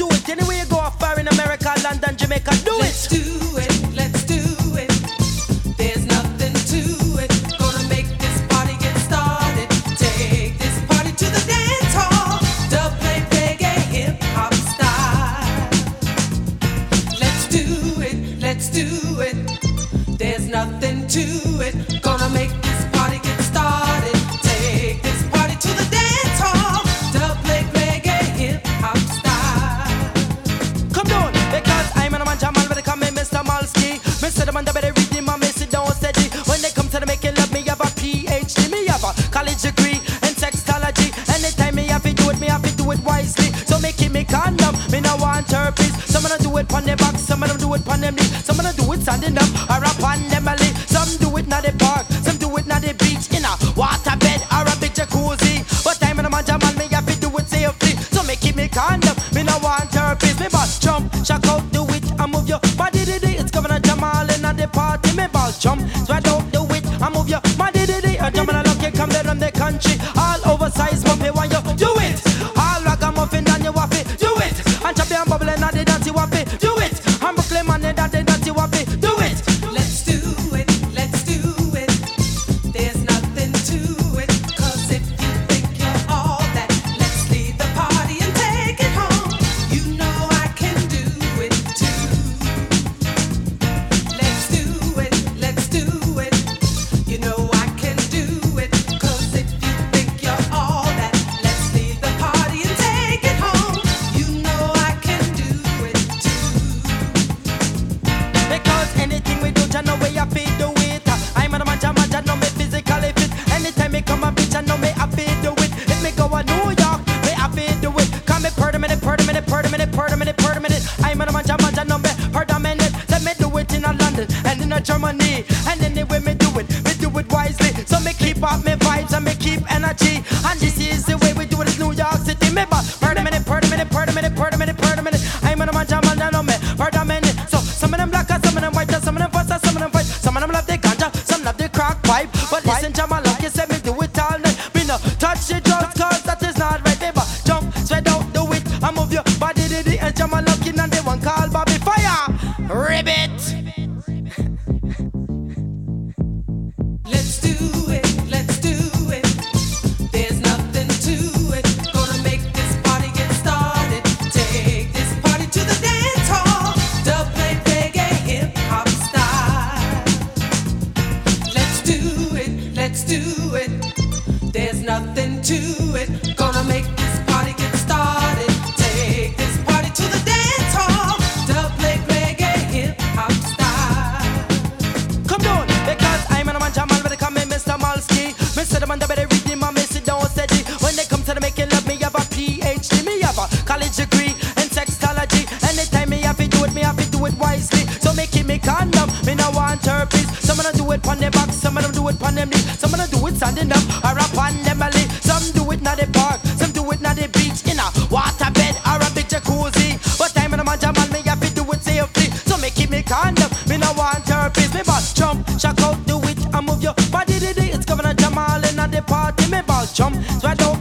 do it. Anyway you go far in America, London, Jamaica, do Let's it. do it, let's do it. There's nothing to it. Gonna make this party get started. Take this party to the dance hall. Dub play reggae hip hop style. Let's do it, let's do it. There's nothing to it. It me condom, me no want herpes. Some of them do it pon their back, some of them do it pon them knees. Some of them do it standing up or up on anything we do, I know we have to do it. I'm a man, man, I know me physically fit. Anytime me come a bitch, I know me have to do it. If me go a New York, me have to do it. Come me per minute, per minute, per minute, per minute, per minute. I'm a man, man, I know me per minute. Let me do it in a London and in a Germany. And anyway me do it, me do it wisely. So me keep up me vibes and me keep energy. And this is the way we do it in New York City. Me but But listen to my luck, you said me do it all night. Me no touch the drugs cause that is not right. Baby, jump, sweat out, do it. I move your body, did it. And jam Me say the man that better read him and me sit down steady. When they come to the making love, me have a PhD, me have a college degree in sexology. Anytime me have to do it, me have to do it wisely. So make it me condom, me no want herpes. Some of them do it pon their back, some of them do it pon them knees. Some of them do it standing up or up on them alley. Some do it na the park, party. Me jump, sweat out,